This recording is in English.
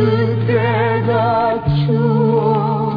Ciebie dać czuło,